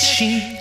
情